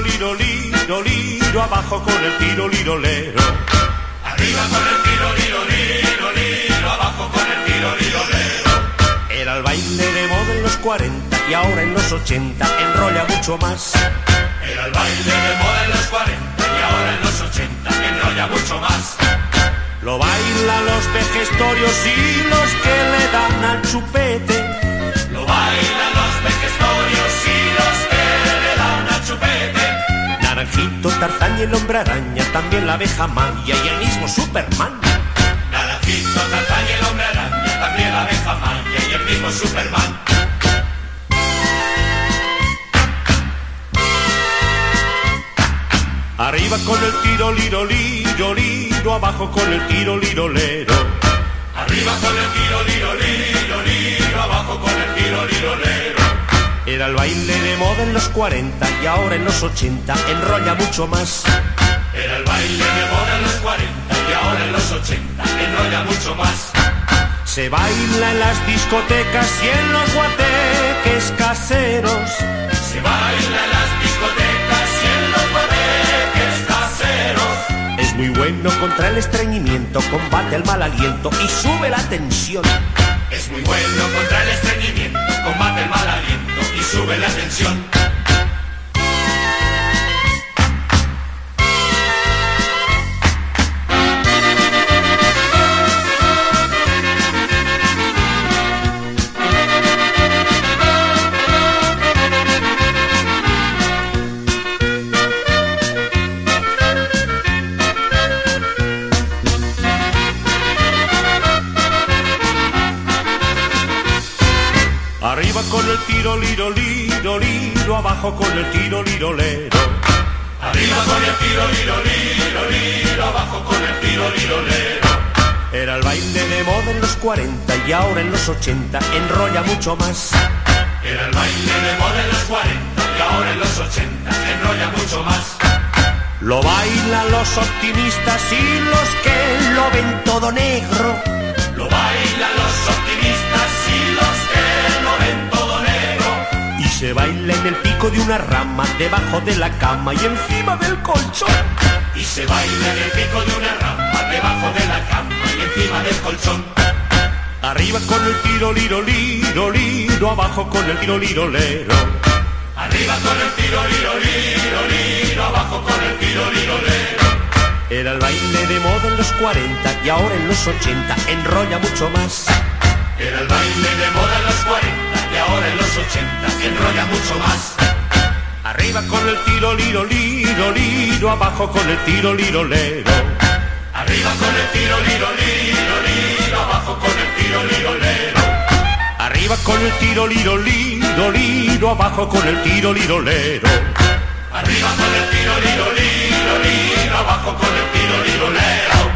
liro, liro, liro, abajo con el tiro, lirolero. Arriba con el tiro, liro, liro, liro, abajo con el tiro, lirolero. Era el baile de moda en los 40 y ahora en los 80 enrolla mucho más. Era el baile de moda en los 40 y ahora en los 80 enrolla mucho más. Lo bailan los vejestorios y los que Naranjito, Tarzán y el hombre araña, también la abeja maya y el mismo Superman. Naranjito, Tarzán y el hombre araña, también la abeja maya y el mismo Superman. Arriba con el tiro, liro, liro, liro, abajo con el tiro, lirolero. Arriba con el tiro, liro, liro, liro, Era el baile de moda en los 40 y ahora en los 80 enrolla mucho más. Era el baile de moda en los 40 y ahora en los 80 enrolla mucho más. Se baila en las discotecas y en los guateques caseros. Se baila en las discotecas y en los guateques caseros. Es muy bueno contra el estreñimiento, combate el mal aliento y sube la tensión. Es muy bueno contra sube la tensión. Arriba con el tiro, liro, liro, liro, abajo con el tiro, lirolero. Arriba con el tiro, liro, liro, liro, abajo con el tiro, lirolero. Era el baile de moda en los 40 y ahora en los 80 enrolla mucho más. Era el baile de moda en los 40 y ahora en los 80 enrolla mucho más. Lo bailan los optimistas y los que lo ven todo negro. Lo bailan los optimistas pico de una rama, debajo de la cama y encima del colchón. Y se baila en el pico de una rama, debajo de la cama y encima del colchón. Arriba con el tiro, liro, liro, liro, abajo con el tiro, lirolero. Arriba con el tiro, liro, liro, liro, abajo con el tiro, lirolero. Era el baile de moda en los 40 y ahora en los 80 enrolla mucho más. Era el baile de moda en los 40 y ahora en los 80 que enrolla mucho más. Arriba con el tiro, liro, liro, liro, abajo con el tiro, liro, lero. Arriba con el tiro, liro, liro, liro, abajo con el tiro, liro, lero. Arriba con el tiro, liro, liro, liro, abajo con el tiro, liro, lero. Arriba con el tiro, liro, liro, liro, abajo con el tiro, liro, lero.